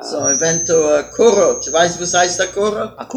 So, I went to uh, a Weißt du, was heißt der Kurot?